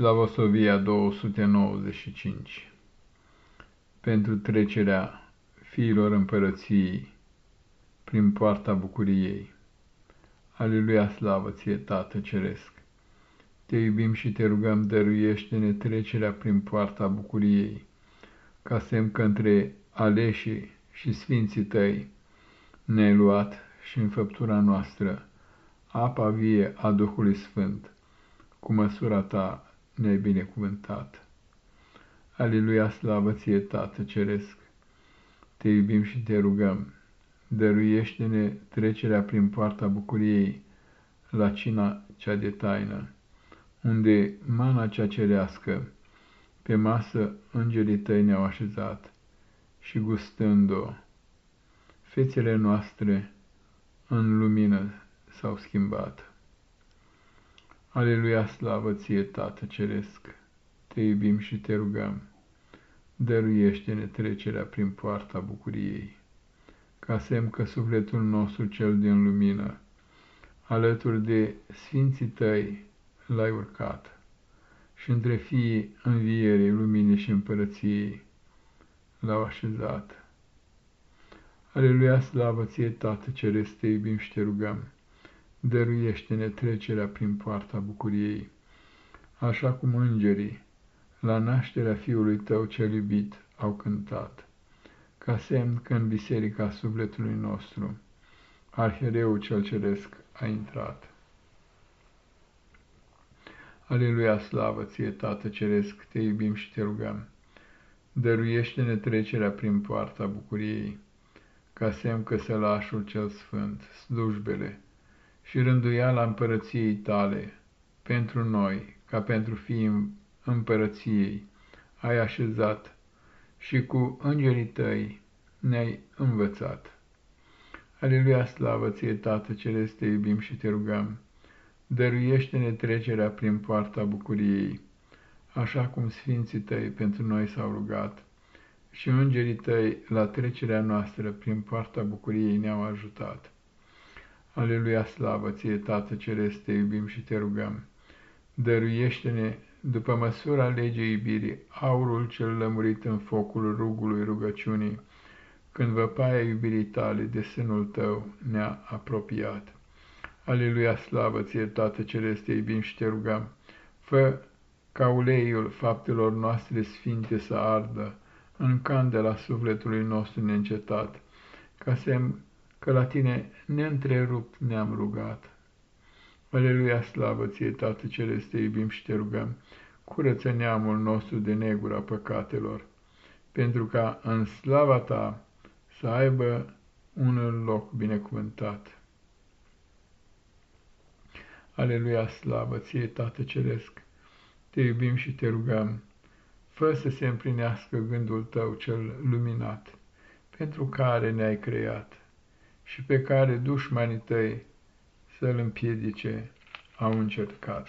Slavosovia 295 Pentru trecerea fiilor împărăției prin poarta bucuriei. Aleluia, slavă ție, Tată Ceresc! Te iubim și te rugăm, dăruiește-ne trecerea prin poarta bucuriei, ca semn că între aleșii și sfinții tăi ne-ai luat și în făptura noastră apa vie a Duhului Sfânt, cu măsura ta ne-ai binecuvântat. Aleluia, slavă ție, Tată Ceresc! Te iubim și te rugăm, dăruiește-ne trecerea prin poarta bucuriei la cina cea de taină, unde mana cea cerească pe masă îngerii tăi ne-au așezat și gustând-o, fețele noastre în lumină s-au schimbat. Aleluia, slavă ție, Tată Ceresc! Te iubim și te rugăm, dăruiește-ne trecerea prin poarta bucuriei, ca semn că sufletul nostru cel din lumină, alături de sfinții tăi, l-ai urcat și între fiii învierii, luminii și împărăției l-au așezat. Aleluia, slavă ție, Tată Ceresc, te iubim și te rugăm, dăruiește-ne trecerea prin poarta bucuriei, așa cum îngerii, la nașterea Fiului Tău cel iubit, au cântat, ca semn că în biserica sufletului nostru, Arhereul cel Ceresc a intrat. Aleluia, slavă ție, Tată Ceresc, te iubim și te rugăm, dăruiește-ne trecerea prin poarta bucuriei, ca semn că sălașul cel sfânt, slujbele, și rânduiala împărăției tale, pentru noi, ca pentru fiii împărăției, ai așezat și cu îngerii tăi ne-ai învățat. Aleluia, slavă ție, Tată Celeste, te iubim și te rugăm, dăruiește-ne trecerea prin poarta bucuriei, așa cum sfinții tăi pentru noi s-au rugat, și îngerii tăi la trecerea noastră prin poarta bucuriei ne-au ajutat. Aleluia, slavă ție, Tată Ceresc, te iubim și te rugăm. Dăruiește-ne, după măsura legei iubirii, aurul cel lămurit în focul rugului rugăciunii, când văpaia iubirii tale de sânul tău ne-a apropiat. Aleluia, slavă ție, Tată Ceresc, te iubim și te rugăm. Fă ca uleiul faptelor noastre sfinte să ardă în candela sufletului nostru neîncetat, ca semn că la tine neîntrerupt ne-am rugat. Aleluia, slavă ție, Tată Celeste, iubim și te rugăm, curăță neamul nostru de negura păcatelor, pentru ca în slava ta să aibă un loc binecuvântat. Aleluia, slavă ție, Tată Ceresc, te iubim și te rugăm, fă să se împlinească gândul tău cel luminat, pentru care ne-ai creat și pe care dușmanii tăi să-l împiedice au încercat.